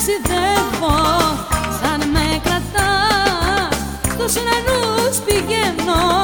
ταξιδεύω σαν με κρατάς. Στους ουρανούς πηγαίνω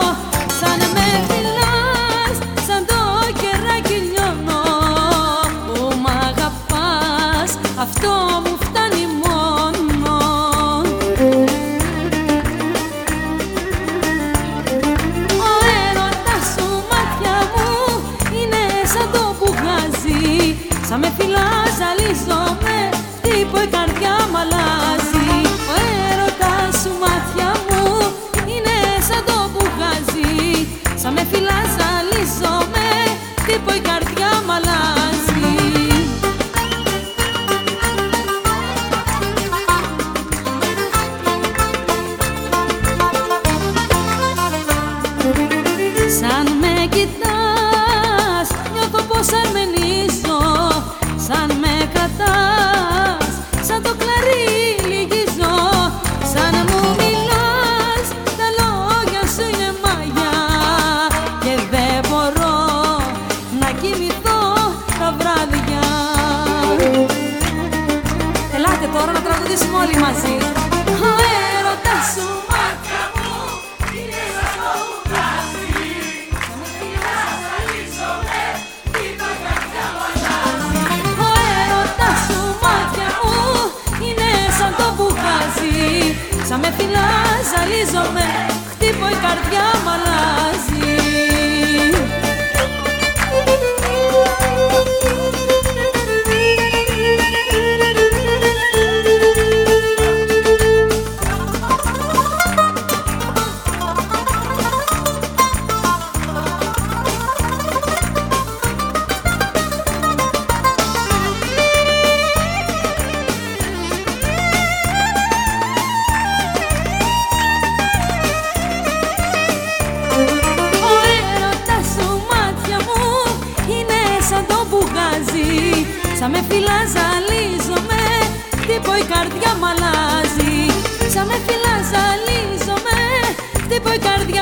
κοιτάς, νιώθω πως αρμενίζω Σαν με κρατάς, σαν το κλαρί λυγίζω Σαν μου μιλάς, τα λόγια σου είναι μάγια Και δεν μπορώ να κοιμηθώ τα βράδια. Ελάτε τώρα να τραγουδήσουμε όλοι μαζί φυλάς ζαλίζομαι, χτύπω η καρδιά μ' αλλάζει Σαν με φυλάς ζαλίζομαι, χτύπω η καρδιά μ' αλλάζει. Σαν με φυλάς ζαλίζομαι, χτύπω η καρδιά